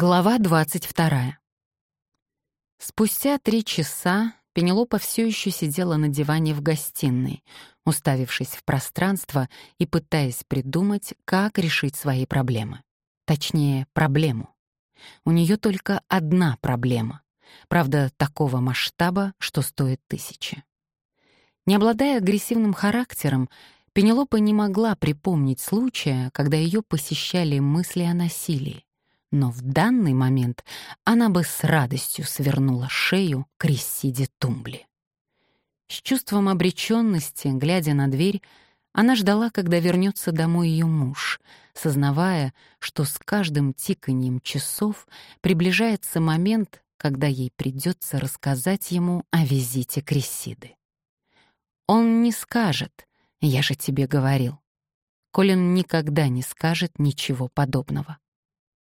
Глава 22. Спустя три часа Пенелопа все еще сидела на диване в гостиной, уставившись в пространство и пытаясь придумать, как решить свои проблемы. Точнее, проблему. У нее только одна проблема. Правда, такого масштаба, что стоит тысячи. Не обладая агрессивным характером, Пенелопа не могла припомнить случая, когда ее посещали мысли о насилии но в данный момент она бы с радостью свернула шею Крессиде Тумбли. С чувством обреченности, глядя на дверь, она ждала, когда вернется домой ее муж, сознавая, что с каждым тиканьем часов приближается момент, когда ей придется рассказать ему о визите Крессиды. Он не скажет «Я же тебе говорил». Колин никогда не скажет ничего подобного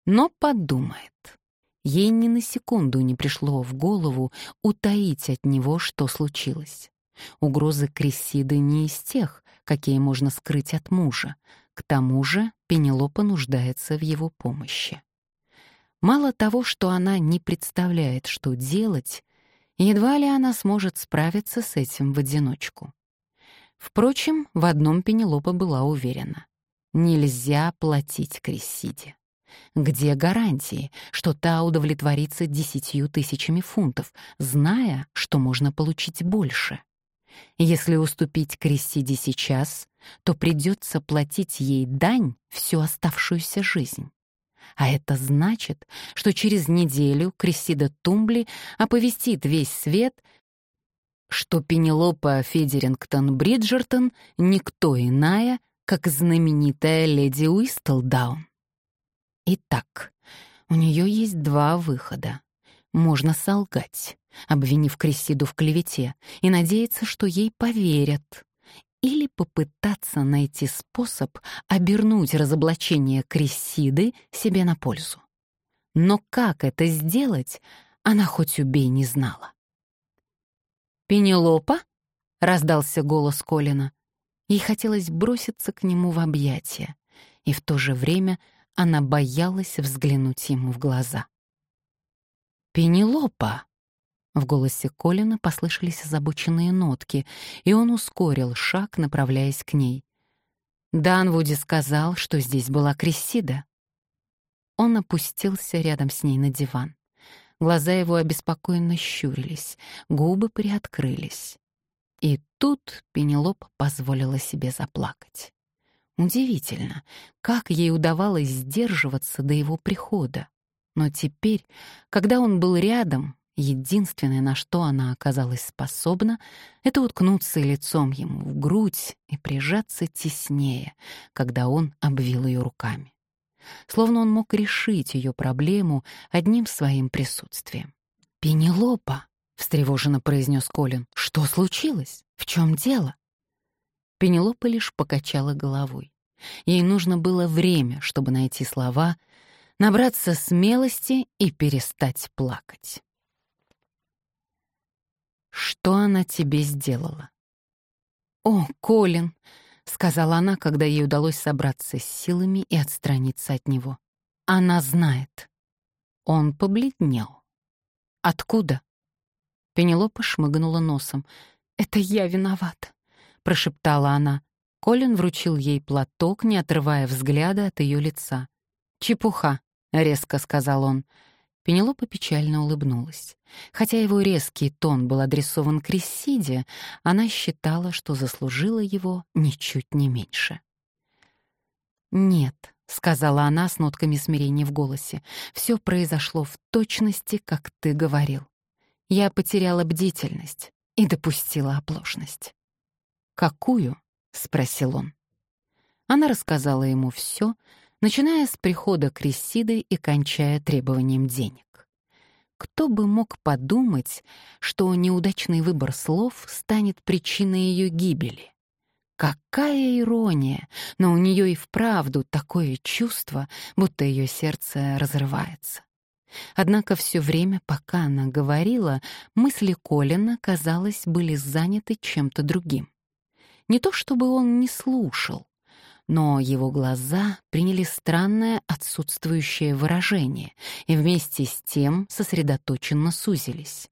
но подумает. Ей ни на секунду не пришло в голову утаить от него, что случилось. Угрозы Крессиды не из тех, какие можно скрыть от мужа. К тому же Пенелопа нуждается в его помощи. Мало того, что она не представляет, что делать, едва ли она сможет справиться с этим в одиночку. Впрочем, в одном Пенелопа была уверена. Нельзя платить Крессиде. Где гарантии, что та удовлетворится десятью тысячами фунтов, зная, что можно получить больше? Если уступить Крессиде сейчас, то придется платить ей дань всю оставшуюся жизнь. А это значит, что через неделю Крессида Тумбли оповестит весь свет, что Пенелопа Федерингтон Бриджертон никто иная, как знаменитая леди Уистлдаун. Итак, у нее есть два выхода. Можно солгать, обвинив Крессиду в клевете, и надеяться, что ей поверят. Или попытаться найти способ обернуть разоблачение Крессиды себе на пользу. Но как это сделать, она хоть убей не знала. «Пенелопа?» — раздался голос Колина. Ей хотелось броситься к нему в объятия, и в то же время — она боялась взглянуть ему в глаза. «Пенелопа!» В голосе Колина послышались озабоченные нотки, и он ускорил шаг, направляясь к ней. Данвуди сказал, что здесь была Крессида. Он опустился рядом с ней на диван. Глаза его обеспокоенно щурились, губы приоткрылись. И тут Пенелоп позволила себе заплакать. Удивительно, как ей удавалось сдерживаться до его прихода. Но теперь, когда он был рядом, единственное, на что она оказалась способна, это уткнуться лицом ему в грудь и прижаться теснее, когда он обвил ее руками. Словно он мог решить ее проблему одним своим присутствием. «Пенелопа!» — встревоженно произнес Колин. «Что случилось? В чем дело?» Пенелопа лишь покачала головой. Ей нужно было время, чтобы найти слова, набраться смелости и перестать плакать. «Что она тебе сделала?» «О, Колин!» — сказала она, когда ей удалось собраться с силами и отстраниться от него. «Она знает». Он побледнел. «Откуда?» Пенелопа шмыгнула носом. «Это я виновата прошептала она. Колин вручил ей платок, не отрывая взгляда от ее лица. «Чепуха», — резко сказал он. Пенелопа печально улыбнулась. Хотя его резкий тон был адресован Крессиде, она считала, что заслужила его ничуть не меньше. «Нет», — сказала она с нотками смирения в голосе, «все произошло в точности, как ты говорил. Я потеряла бдительность и допустила оплошность». «Какую?» — спросил он. Она рассказала ему все, начиная с прихода Крессиды и кончая требованием денег. Кто бы мог подумать, что неудачный выбор слов станет причиной ее гибели? Какая ирония, но у нее и вправду такое чувство, будто ее сердце разрывается. Однако все время, пока она говорила, мысли Колина, казалось, были заняты чем-то другим. Не то чтобы он не слушал, Но его глаза приняли странное отсутствующее выражение и вместе с тем сосредоточенно сузились.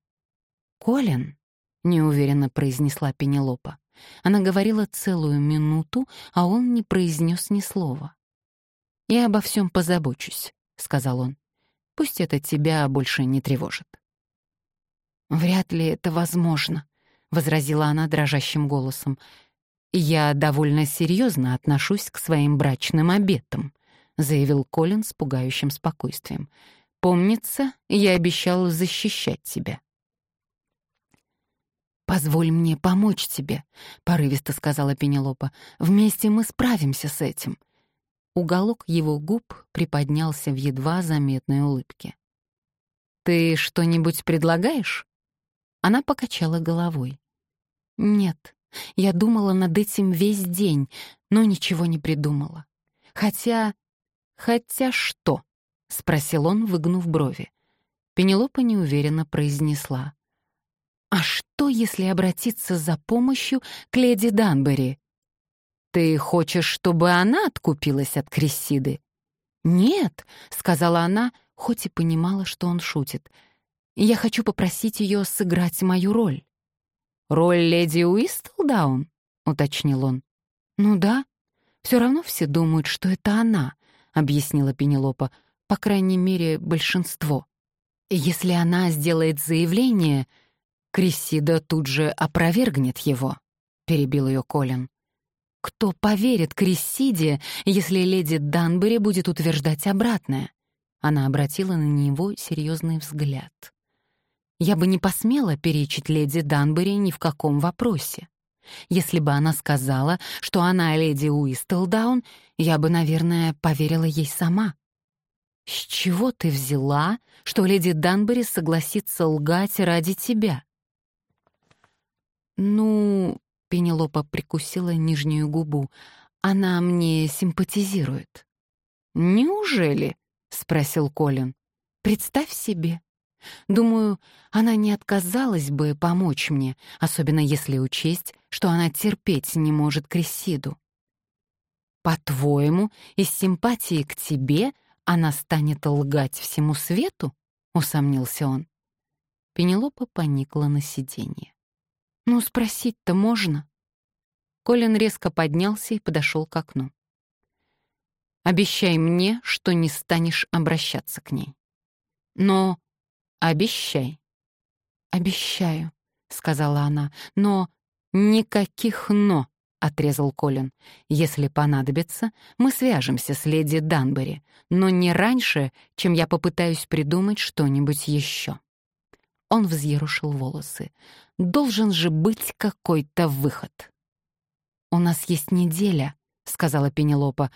«Колин», — неуверенно произнесла Пенелопа. Она говорила целую минуту, а он не произнес ни слова. «Я обо всем позабочусь», — сказал он. «Пусть это тебя больше не тревожит». «Вряд ли это возможно», — возразила она дрожащим голосом. «Я довольно серьезно отношусь к своим брачным обетам», — заявил Колин с пугающим спокойствием. «Помнится, я обещал защищать тебя». «Позволь мне помочь тебе», — порывисто сказала Пенелопа. «Вместе мы справимся с этим». Уголок его губ приподнялся в едва заметной улыбке. «Ты что-нибудь предлагаешь?» Она покачала головой. «Нет, я думала над этим весь день, но ничего не придумала. Хотя... Хотя что?» — спросил он, выгнув брови. Пенелопа неуверенно произнесла. А что, если обратиться за помощью к леди Данбери? Ты хочешь, чтобы она откупилась от Крессиды? Нет, сказала она, хоть и понимала, что он шутит. Я хочу попросить ее сыграть мою роль. Роль леди Уистлдаун? уточнил он. Ну да. Все равно все думают, что это она, объяснила Пенелопа, по крайней мере, большинство. Если она сделает заявление, Крессида тут же опровергнет его, перебил ее Колин. Кто поверит Крессиде, если леди Данбери будет утверждать обратное? Она обратила на него серьезный взгляд. Я бы не посмела перечить леди Данбери ни в каком вопросе. Если бы она сказала, что она леди Уистлдаун, я бы, наверное, поверила ей сама. С чего ты взяла, что леди Данбери согласится лгать ради тебя? «Ну...» — Пенелопа прикусила нижнюю губу. «Она мне симпатизирует». «Неужели?» — спросил Колин. «Представь себе. Думаю, она не отказалась бы помочь мне, особенно если учесть, что она терпеть не может Крессиду. По-твоему, из симпатии к тебе она станет лгать всему свету?» — усомнился он. Пенелопа поникла на сиденье. «Ну, спросить-то можно?» Колин резко поднялся и подошел к окну. «Обещай мне, что не станешь обращаться к ней. Но обещай». «Обещаю», — сказала она, — «но никаких «но», — отрезал Колин. «Если понадобится, мы свяжемся с леди Данбери, но не раньше, чем я попытаюсь придумать что-нибудь еще». Он взъерушил волосы. «Должен же быть какой-то выход». «У нас есть неделя», — сказала Пенелопа,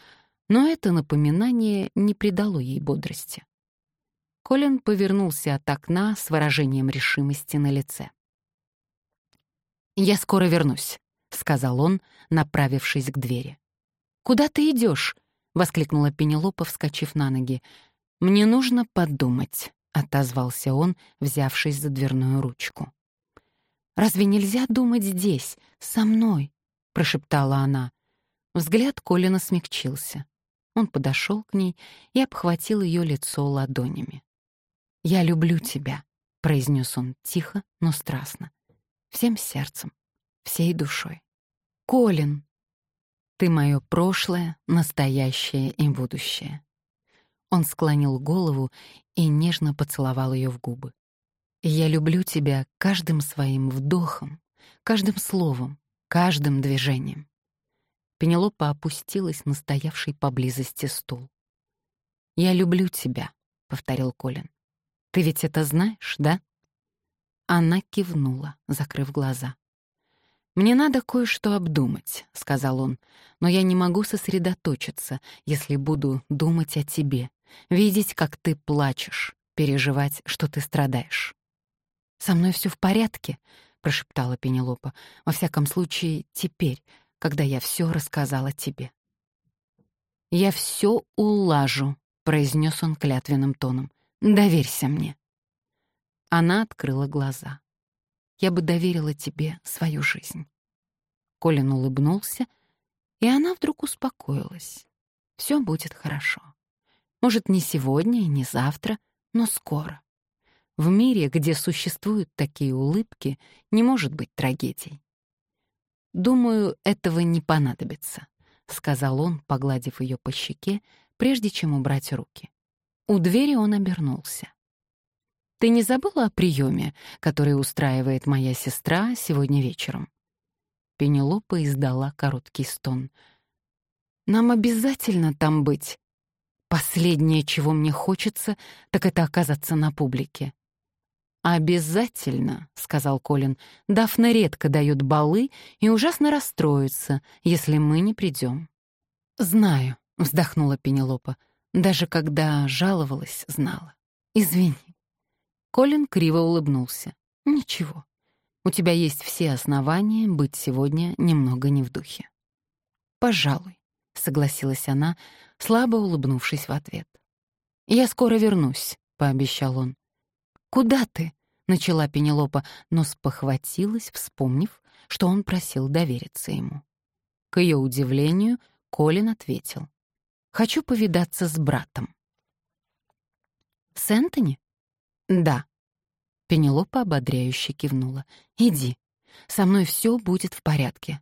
но это напоминание не придало ей бодрости. Колин повернулся от окна с выражением решимости на лице. «Я скоро вернусь», — сказал он, направившись к двери. «Куда ты идешь? воскликнула Пенелопа, вскочив на ноги. «Мне нужно подумать». — отозвался он, взявшись за дверную ручку. «Разве нельзя думать здесь, со мной?» — прошептала она. Взгляд Колина смягчился. Он подошел к ней и обхватил ее лицо ладонями. «Я люблю тебя», — произнес он тихо, но страстно. Всем сердцем, всей душой. «Колин, ты мое прошлое, настоящее и будущее». Он склонил голову и нежно поцеловал ее в губы. «Я люблю тебя каждым своим вдохом, каждым словом, каждым движением». Пенелопа опустилась на стоявший поблизости стул. «Я люблю тебя», — повторил Колин. «Ты ведь это знаешь, да?» Она кивнула, закрыв глаза. «Мне надо кое-что обдумать», — сказал он, «но я не могу сосредоточиться, если буду думать о тебе, видеть, как ты плачешь, переживать, что ты страдаешь. «Со мной все в порядке», — прошептала Пенелопа. «Во всяком случае, теперь, когда я все рассказала тебе». «Я все улажу», — произнес он клятвенным тоном. «Доверься мне». Она открыла глаза. «Я бы доверила тебе свою жизнь». Колин улыбнулся И она вдруг успокоилась. Все будет хорошо. Может, не сегодня и не завтра, но скоро. В мире, где существуют такие улыбки, не может быть трагедий. «Думаю, этого не понадобится», — сказал он, погладив ее по щеке, прежде чем убрать руки. У двери он обернулся. «Ты не забыла о приеме, который устраивает моя сестра сегодня вечером?» Пенелопа издала короткий стон. «Нам обязательно там быть. Последнее, чего мне хочется, так это оказаться на публике. «Обязательно», — сказал Колин. «Дафна редко дает балы и ужасно расстроится, если мы не придем». «Знаю», — вздохнула Пенелопа. «Даже когда жаловалась, знала. Извини». Колин криво улыбнулся. «Ничего. У тебя есть все основания быть сегодня немного не в духе». «Пожалуй», — согласилась она, слабо улыбнувшись в ответ. «Я скоро вернусь», — пообещал он. «Куда ты?» — начала Пенелопа, но спохватилась, вспомнив, что он просил довериться ему. К ее удивлению, Колин ответил. «Хочу повидаться с братом». «С Энтони?» «Да». Пенелопа ободряюще кивнула. «Иди, со мной все будет в порядке».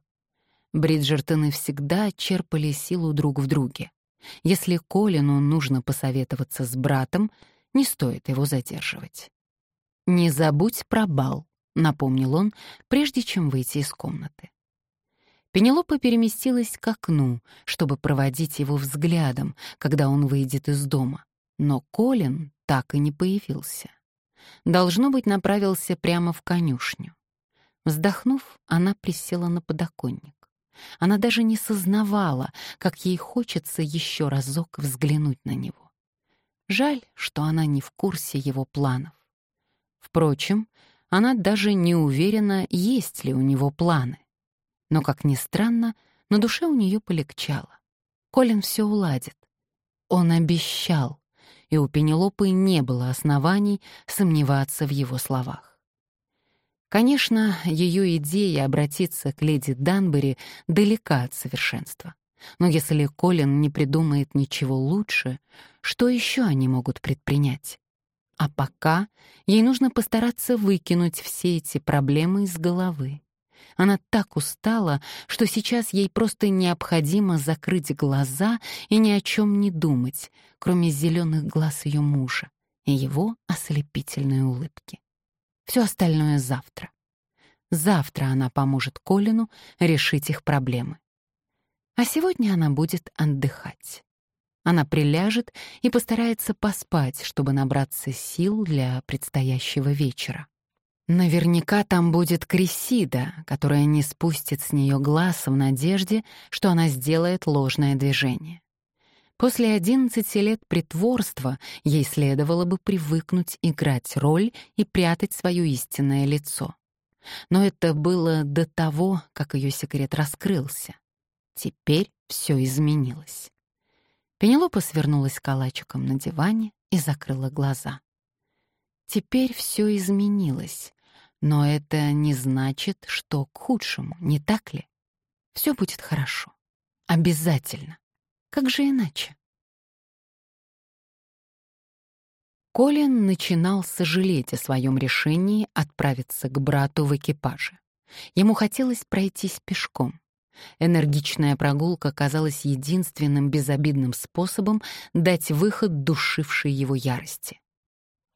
Бриджертоны всегда черпали силу друг в друге. Если Колину нужно посоветоваться с братом, не стоит его задерживать. «Не забудь про бал», — напомнил он, прежде чем выйти из комнаты. Пенелопа переместилась к окну, чтобы проводить его взглядом, когда он выйдет из дома. Но Колин так и не появился. Должно быть, направился прямо в конюшню. Вздохнув, она присела на подоконник. Она даже не сознавала, как ей хочется еще разок взглянуть на него. Жаль, что она не в курсе его планов. Впрочем, она даже не уверена, есть ли у него планы. Но, как ни странно, на душе у нее полегчало. Колин все уладит. Он обещал, и у Пенелопы не было оснований сомневаться в его словах. Конечно, ее идея обратиться к леди Данбери далека от совершенства. Но если Колин не придумает ничего лучше, что еще они могут предпринять? А пока ей нужно постараться выкинуть все эти проблемы из головы. Она так устала, что сейчас ей просто необходимо закрыть глаза и ни о чем не думать, кроме зеленых глаз ее мужа и его ослепительной улыбки. Все остальное завтра. Завтра она поможет Колину решить их проблемы. А сегодня она будет отдыхать. Она приляжет и постарается поспать, чтобы набраться сил для предстоящего вечера. Наверняка там будет Крисида, которая не спустит с нее глаз в надежде, что она сделает ложное движение. После 11 лет притворства ей следовало бы привыкнуть играть роль и прятать свое истинное лицо. Но это было до того, как ее секрет раскрылся. Теперь все изменилось. Пенелопа свернулась калачиком на диване и закрыла глаза. Теперь все изменилось, но это не значит, что к худшему, не так ли? Все будет хорошо. Обязательно. Как же иначе? Колин начинал сожалеть о своем решении отправиться к брату в экипаже. Ему хотелось пройтись пешком. Энергичная прогулка казалась единственным безобидным способом дать выход душившей его ярости.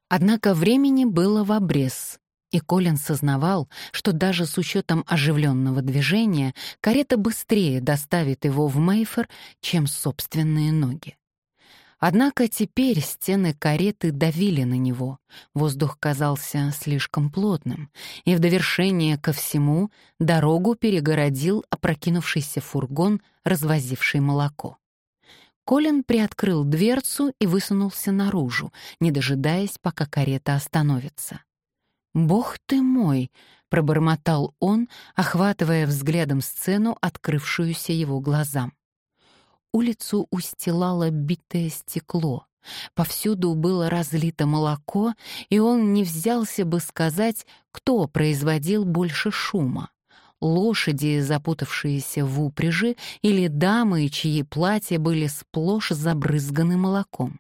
Однако времени было в обрез, и Колин сознавал, что даже с учетом оживленного движения карета быстрее доставит его в Мейфер, чем собственные ноги. Однако теперь стены кареты давили на него, воздух казался слишком плотным, и в довершение ко всему дорогу перегородил опрокинувшийся фургон, развозивший молоко. Колин приоткрыл дверцу и высунулся наружу, не дожидаясь, пока карета остановится. «Бог ты мой!» — пробормотал он, охватывая взглядом сцену, открывшуюся его глазам. Улицу устилало битое стекло. Повсюду было разлито молоко, и он не взялся бы сказать, кто производил больше шума — лошади, запутавшиеся в упряжи, или дамы, чьи платья были сплошь забрызганы молоком.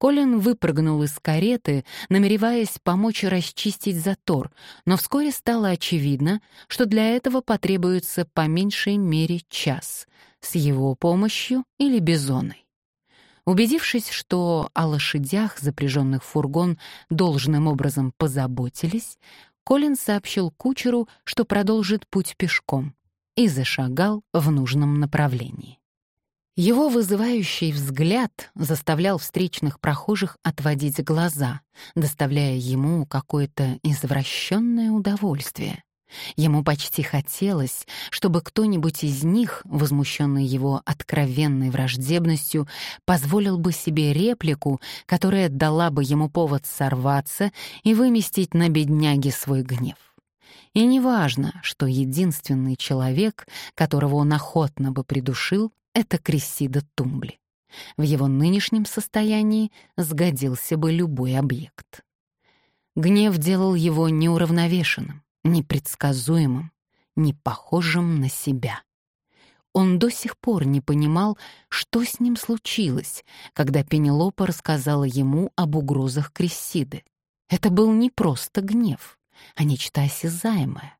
Колин выпрыгнул из кареты, намереваясь помочь расчистить затор, но вскоре стало очевидно, что для этого потребуется по меньшей мере час с его помощью или бизоной. Убедившись, что о лошадях, запряженных в фургон, должным образом позаботились, Колин сообщил кучеру, что продолжит путь пешком, и зашагал в нужном направлении. Его вызывающий взгляд заставлял встречных прохожих отводить глаза, доставляя ему какое-то извращенное удовольствие. Ему почти хотелось, чтобы кто-нибудь из них, возмущенный его откровенной враждебностью, позволил бы себе реплику, которая дала бы ему повод сорваться и выместить на бедняге свой гнев. И неважно, что единственный человек, которого он охотно бы придушил, — это Крессида Тумбли. В его нынешнем состоянии сгодился бы любой объект. Гнев делал его неуравновешенным, непредсказуемым, не похожим на себя. Он до сих пор не понимал, что с ним случилось, когда Пенелопа рассказала ему об угрозах Крессиды. Это был не просто гнев, а нечто осязаемое.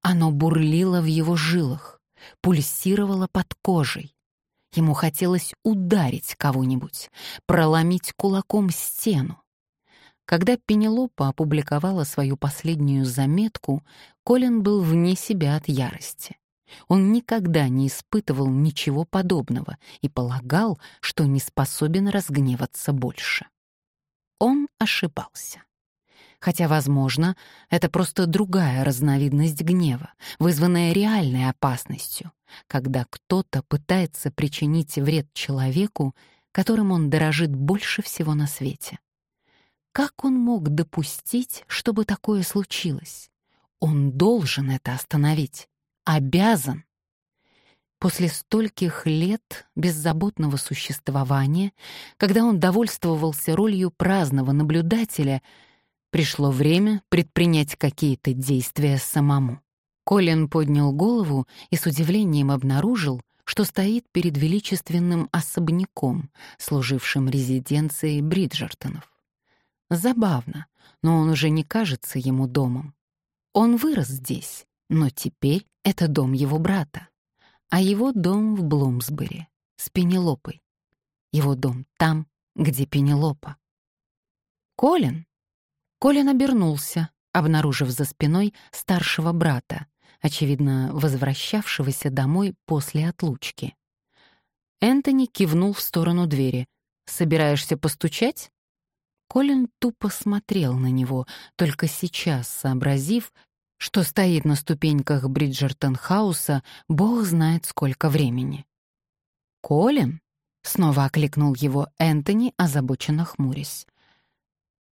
Оно бурлило в его жилах, пульсировало под кожей. Ему хотелось ударить кого-нибудь, проломить кулаком стену. Когда Пенелопа опубликовала свою последнюю заметку, Колин был вне себя от ярости. Он никогда не испытывал ничего подобного и полагал, что не способен разгневаться больше. Он ошибался. Хотя, возможно, это просто другая разновидность гнева, вызванная реальной опасностью, когда кто-то пытается причинить вред человеку, которым он дорожит больше всего на свете. Как он мог допустить, чтобы такое случилось? Он должен это остановить. Обязан. После стольких лет беззаботного существования, когда он довольствовался ролью праздного наблюдателя, пришло время предпринять какие-то действия самому. Колин поднял голову и с удивлением обнаружил, что стоит перед величественным особняком, служившим резиденцией Бриджертонов. Забавно, но он уже не кажется ему домом. Он вырос здесь, но теперь это дом его брата. А его дом в Блумсбери, с Пенелопой. Его дом там, где Пенелопа. Колин? Колин обернулся, обнаружив за спиной старшего брата, очевидно, возвращавшегося домой после отлучки. Энтони кивнул в сторону двери. «Собираешься постучать?» Колин тупо смотрел на него, только сейчас сообразив, что стоит на ступеньках Бриджертон-хауса бог знает сколько времени. «Колин?» — снова окликнул его Энтони, озабоченно хмурясь.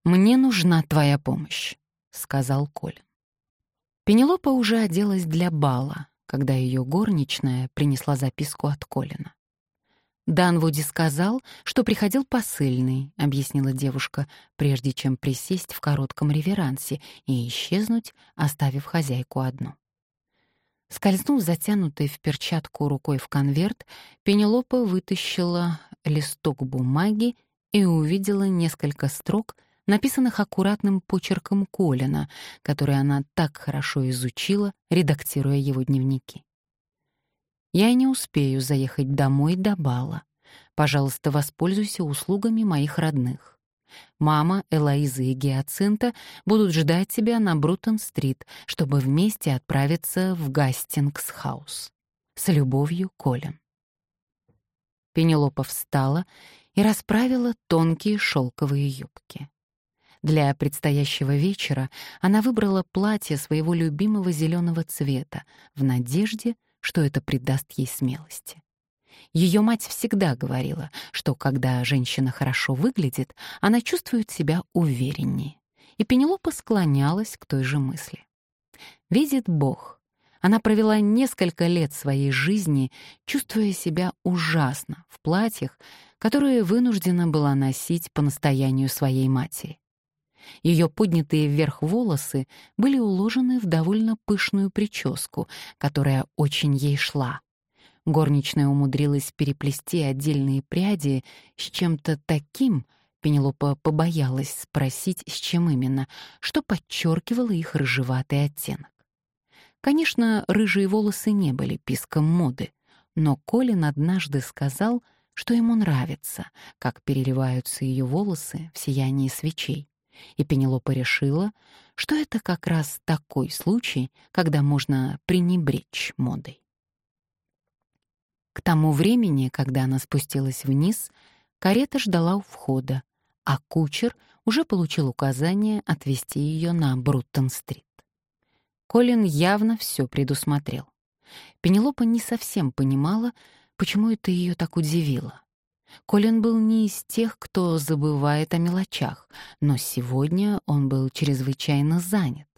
«Мне нужна твоя помощь», — сказал Колин. Пенелопа уже оделась для бала, когда ее горничная принесла записку от Колина. «Данвуди сказал, что приходил посыльный», — объяснила девушка, прежде чем присесть в коротком реверансе и исчезнуть, оставив хозяйку одну. Скользнув затянутой в перчатку рукой в конверт, Пенелопа вытащила листок бумаги и увидела несколько строк, написанных аккуратным почерком Колина, который она так хорошо изучила, редактируя его дневники. Я не успею заехать домой до бала. Пожалуйста, воспользуйся услугами моих родных. Мама, Элоиза и Гиацинта будут ждать тебя на Брутон-стрит, чтобы вместе отправиться в Гастингс-хаус. С любовью, Колин. Пенелопа встала и расправила тонкие шелковые юбки. Для предстоящего вечера она выбрала платье своего любимого зеленого цвета в надежде, что это придаст ей смелости. Ее мать всегда говорила, что когда женщина хорошо выглядит, она чувствует себя увереннее. И Пенелопа склонялась к той же мысли. Видит Бог, она провела несколько лет своей жизни, чувствуя себя ужасно в платьях, которые вынуждена была носить по настоянию своей матери. Ее поднятые вверх волосы были уложены в довольно пышную прическу, которая очень ей шла. Горничная умудрилась переплести отдельные пряди с чем-то таким, Пенелопа побоялась спросить, с чем именно, что подчеркивало их рыжеватый оттенок. Конечно, рыжие волосы не были писком моды, но Колин однажды сказал, что ему нравится, как переливаются ее волосы в сиянии свечей. И Пенелопа решила, что это как раз такой случай, когда можно пренебречь модой. К тому времени, когда она спустилась вниз, карета ждала у входа, а кучер уже получил указание отвезти ее на Бруттон-стрит. Колин явно все предусмотрел. Пенелопа не совсем понимала, почему это ее так удивило. Колин был не из тех, кто забывает о мелочах, но сегодня он был чрезвычайно занят.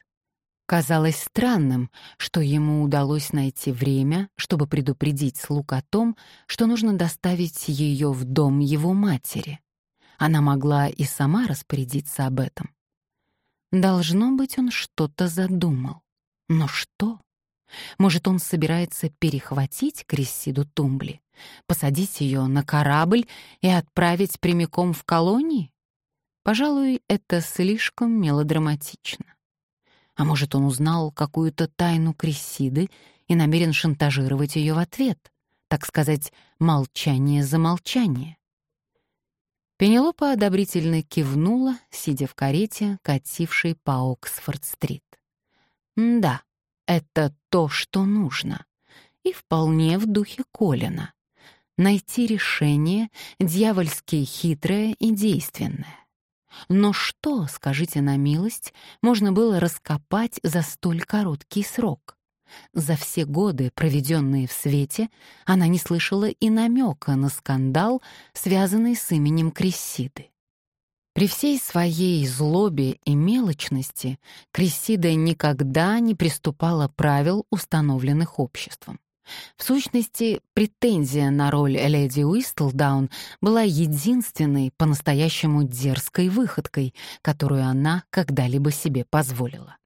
Казалось странным, что ему удалось найти время, чтобы предупредить слуг о том, что нужно доставить ее в дом его матери. Она могла и сама распорядиться об этом. Должно быть, он что-то задумал. Но что? Может, он собирается перехватить Крессиду Тумбли, посадить ее на корабль и отправить прямиком в колонии? Пожалуй, это слишком мелодраматично. А может, он узнал какую-то тайну Крессиды и намерен шантажировать ее в ответ, так сказать, молчание за молчание. Пенелопа одобрительно кивнула, сидя в карете, катившей по Оксфорд-стрит. Да, это то, что нужно. И вполне в духе Колина. Найти решение дьявольски хитрое и действенное. Но что, скажите на милость, можно было раскопать за столь короткий срок? За все годы, проведенные в свете, она не слышала и намека на скандал, связанный с именем Крессиды. При всей своей злобе и мелочности Крессида никогда не приступала правил, установленных обществом. В сущности, претензия на роль леди Уистлдаун была единственной по-настоящему дерзкой выходкой, которую она когда-либо себе позволила.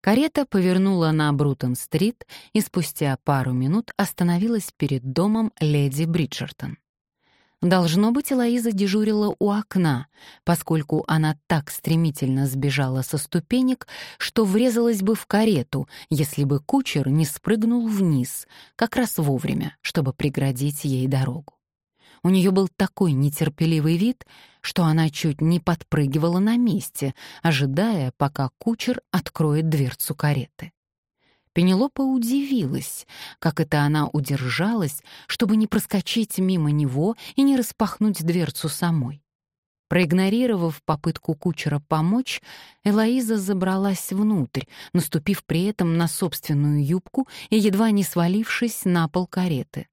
Карета повернула на Брутон-стрит и спустя пару минут остановилась перед домом леди Бриджертон. Должно быть, Элоиза дежурила у окна, поскольку она так стремительно сбежала со ступенек, что врезалась бы в карету, если бы кучер не спрыгнул вниз, как раз вовремя, чтобы преградить ей дорогу. У нее был такой нетерпеливый вид, что она чуть не подпрыгивала на месте, ожидая, пока кучер откроет дверцу кареты. Пенелопа удивилась, как это она удержалась, чтобы не проскочить мимо него и не распахнуть дверцу самой. Проигнорировав попытку кучера помочь, Элоиза забралась внутрь, наступив при этом на собственную юбку и едва не свалившись на пол кареты.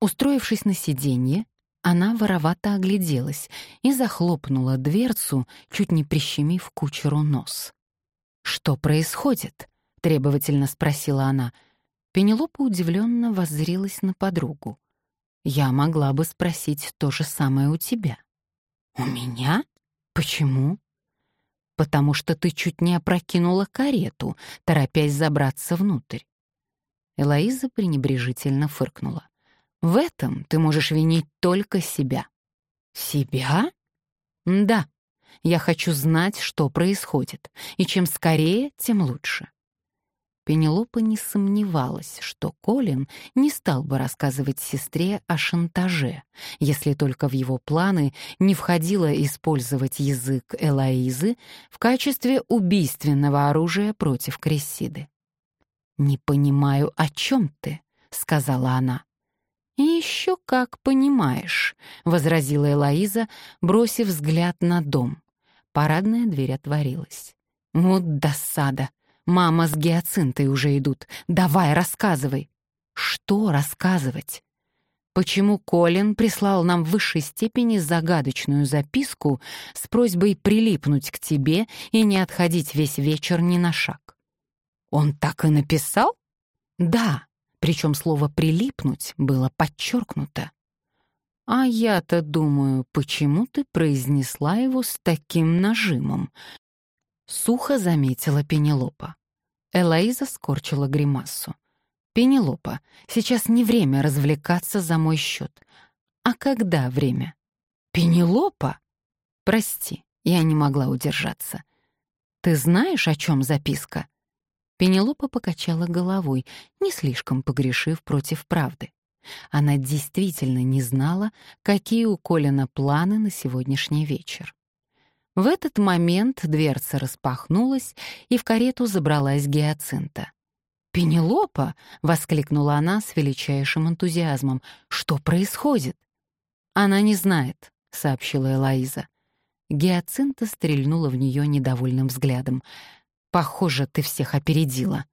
Устроившись на сиденье, она воровато огляделась и захлопнула дверцу, чуть не прищемив кучеру нос. «Что происходит?» Требовательно спросила она. Пенелопа удивленно воззрилась на подругу. Я могла бы спросить то же самое у тебя. У меня? Почему? Потому что ты чуть не опрокинула карету, торопясь забраться внутрь. Элоиза пренебрежительно фыркнула. В этом ты можешь винить только себя. Себя? Да. Я хочу знать, что происходит, и чем скорее, тем лучше. Пенелопа не сомневалась, что Колин не стал бы рассказывать сестре о шантаже, если только в его планы не входило использовать язык Элоизы в качестве убийственного оружия против Крессиды. «Не понимаю, о чем ты», — сказала она. еще как понимаешь», — возразила Элоиза, бросив взгляд на дом. Парадная дверь отворилась. «Вот досада!» Мама с гиацинтой уже идут. Давай, рассказывай. Что рассказывать? Почему Колин прислал нам в высшей степени загадочную записку с просьбой прилипнуть к тебе и не отходить весь вечер ни на шаг? Он так и написал? Да, причем слово «прилипнуть» было подчеркнуто. «А я-то думаю, почему ты произнесла его с таким нажимом?» Сухо заметила Пенелопа. Элоиза скорчила гримасу. «Пенелопа, сейчас не время развлекаться за мой счет. А когда время?» «Пенелопа?» «Прости, я не могла удержаться. Ты знаешь, о чем записка?» Пенелопа покачала головой, не слишком погрешив против правды. Она действительно не знала, какие у Колина планы на сегодняшний вечер. В этот момент дверца распахнулась, и в карету забралась Гиацинта. «Пенелопа!» — воскликнула она с величайшим энтузиазмом. «Что происходит?» «Она не знает», — сообщила Элоиза. Гиацинта стрельнула в нее недовольным взглядом. «Похоже, ты всех опередила».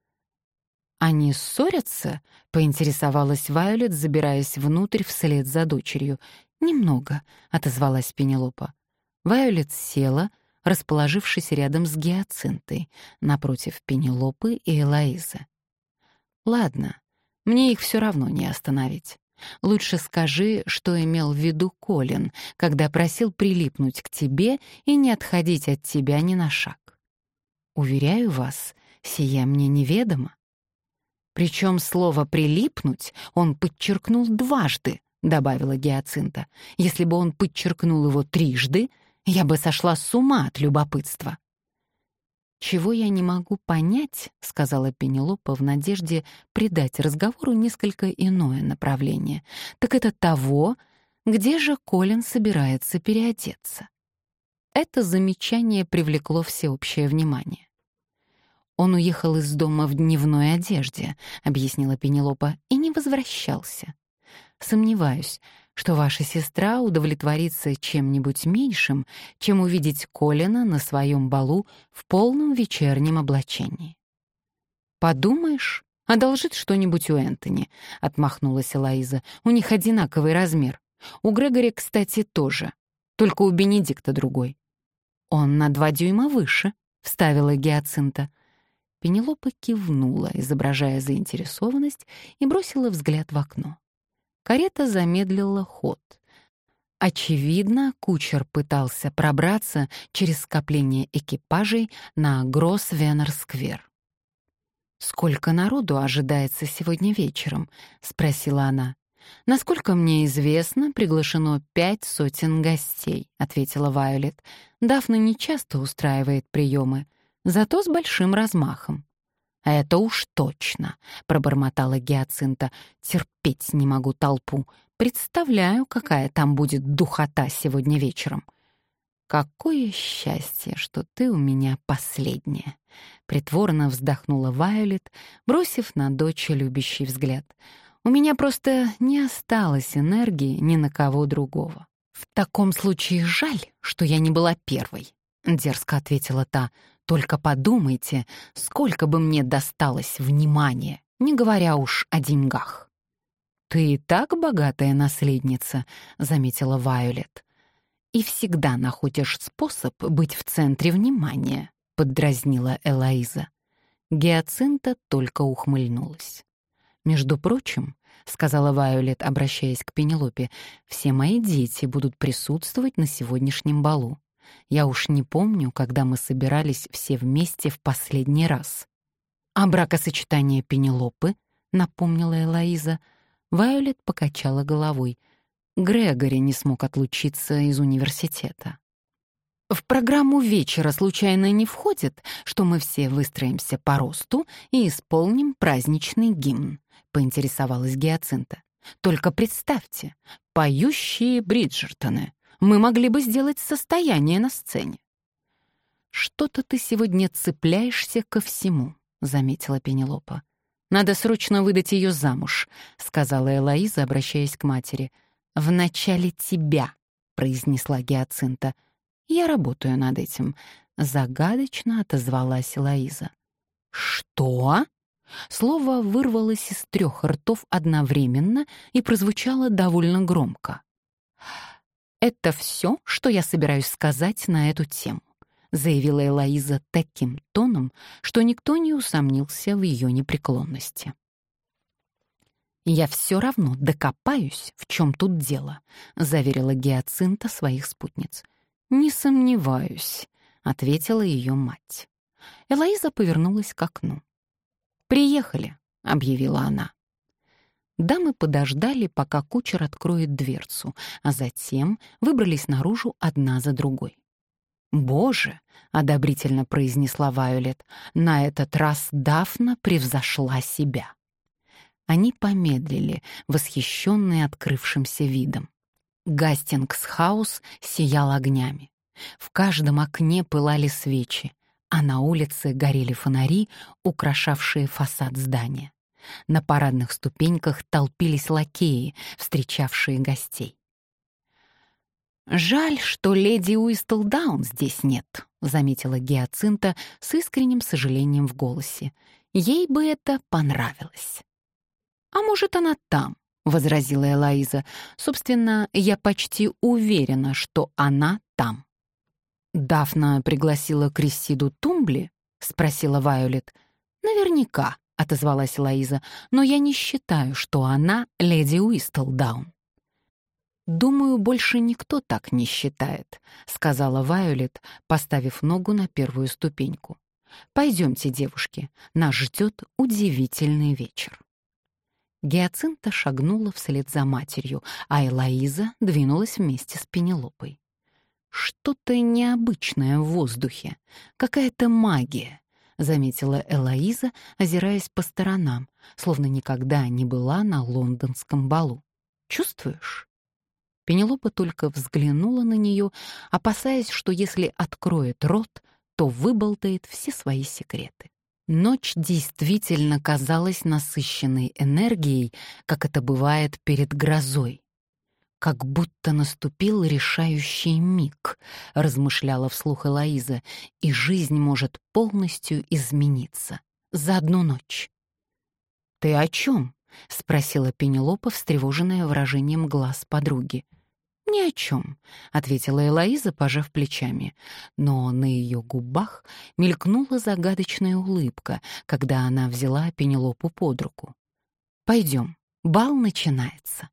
«Они ссорятся?» — поинтересовалась Вайолет, забираясь внутрь вслед за дочерью. «Немного», — отозвалась Пенелопа. Вайолет села, расположившись рядом с Гиацинтой, напротив Пенелопы и Элоизы. «Ладно, мне их все равно не остановить. Лучше скажи, что имел в виду Колин, когда просил прилипнуть к тебе и не отходить от тебя ни на шаг. Уверяю вас, сия мне неведомо. Причем слово «прилипнуть» он подчеркнул дважды, добавила Гиацинта. Если бы он подчеркнул его трижды, я бы сошла с ума от любопытства. «Чего я не могу понять», — сказала Пенелопа в надежде придать разговору несколько иное направление, «так это того, где же Колин собирается переодеться». Это замечание привлекло всеобщее внимание. «Он уехал из дома в дневной одежде», — объяснила Пенелопа, — «и не возвращался. Сомневаюсь, что ваша сестра удовлетворится чем-нибудь меньшим, чем увидеть Колина на своем балу в полном вечернем облачении». «Подумаешь, одолжит что-нибудь у Энтони», — отмахнулась Элоиза. «У них одинаковый размер. У Грегори, кстати, тоже. Только у Бенедикта другой». «Он на два дюйма выше», — вставила Гиацинта. Пенелопа кивнула, изображая заинтересованность, и бросила взгляд в окно. Карета замедлила ход. Очевидно, кучер пытался пробраться через скопление экипажей на Гросс-Венер-сквер. «Сколько народу ожидается сегодня вечером?» — спросила она. «Насколько мне известно, приглашено пять сотен гостей», — ответила Вайолет. «Дафна нечасто устраивает приемы зато с большим размахом. «Это уж точно», — пробормотала Гиацинта. «Терпеть не могу толпу. Представляю, какая там будет духота сегодня вечером». «Какое счастье, что ты у меня последняя!» Притворно вздохнула Вайолет, бросив на дочь любящий взгляд. «У меня просто не осталось энергии ни на кого другого». «В таком случае жаль, что я не была первой», — дерзко ответила та. Только подумайте, сколько бы мне досталось внимания, не говоря уж о деньгах. «Ты и так богатая наследница», — заметила Вайолет. «И всегда находишь способ быть в центре внимания», — поддразнила Элоиза. Гиацинта только ухмыльнулась. «Между прочим», — сказала Вайолет, обращаясь к Пенелопе, «все мои дети будут присутствовать на сегодняшнем балу. Я уж не помню, когда мы собирались все вместе в последний раз. «А бракосочетание Пенелопы?» — напомнила Элоиза. Вайолет покачала головой. Грегори не смог отлучиться из университета. В программу вечера случайно не входит, что мы все выстроимся по росту и исполним праздничный гимн, поинтересовалась Гиацинта. Только представьте, поющие Бриджертоны мы могли бы сделать состояние на сцене. «Что-то ты сегодня цепляешься ко всему», — заметила Пенелопа. «Надо срочно выдать ее замуж», — сказала Элоиза, обращаясь к матери. «В начале тебя», — произнесла Гиацинта. «Я работаю над этим», — загадочно отозвалась Элоиза. «Что?» Слово вырвалось из трех ртов одновременно и прозвучало довольно громко. «Это все, что я собираюсь сказать на эту тему», заявила Элоиза таким тоном, что никто не усомнился в ее непреклонности. «Я все равно докопаюсь, в чем тут дело», — заверила Гиацинта своих спутниц. «Не сомневаюсь», — ответила ее мать. Элоиза повернулась к окну. «Приехали», — объявила она. Дамы подождали, пока кучер откроет дверцу, а затем выбрались наружу одна за другой. «Боже!» — одобрительно произнесла Вайолет. «На этот раз Дафна превзошла себя». Они помедлили, восхищенные открывшимся видом. Гастингс-хаус сиял огнями. В каждом окне пылали свечи, а на улице горели фонари, украшавшие фасад здания. На парадных ступеньках толпились лакеи, встречавшие гостей. «Жаль, что леди Уистлдаун здесь нет», — заметила Гиацинта с искренним сожалением в голосе. «Ей бы это понравилось». «А может, она там?» — возразила Элоиза. «Собственно, я почти уверена, что она там». «Дафна пригласила Крессиду Тумбли?» — спросила Вайолет. «Наверняка», — отозвалась Элоиза, «но я не считаю, что она леди Уистлдаун». «Думаю, больше никто так не считает», — сказала Вайолет, поставив ногу на первую ступеньку. «Пойдемте, девушки, нас ждет удивительный вечер». Гиацинта шагнула вслед за матерью, а Элоиза двинулась вместе с Пенелопой. «Что-то необычное в воздухе, какая-то магия», — заметила Элоиза, озираясь по сторонам, словно никогда не была на лондонском балу. «Чувствуешь?» Пенелопа только взглянула на нее, опасаясь, что если откроет рот, то выболтает все свои секреты. Ночь действительно казалась насыщенной энергией, как это бывает перед грозой. «Как будто наступил решающий миг», — размышляла вслух Элоиза, «и жизнь может полностью измениться за одну ночь». «Ты о чем?» — спросила Пенелопа, встревоженная выражением глаз подруги. «Ни о чем», — ответила Элоиза, пожав плечами. Но на ее губах мелькнула загадочная улыбка, когда она взяла Пенелопу под руку. «Пойдем, бал начинается».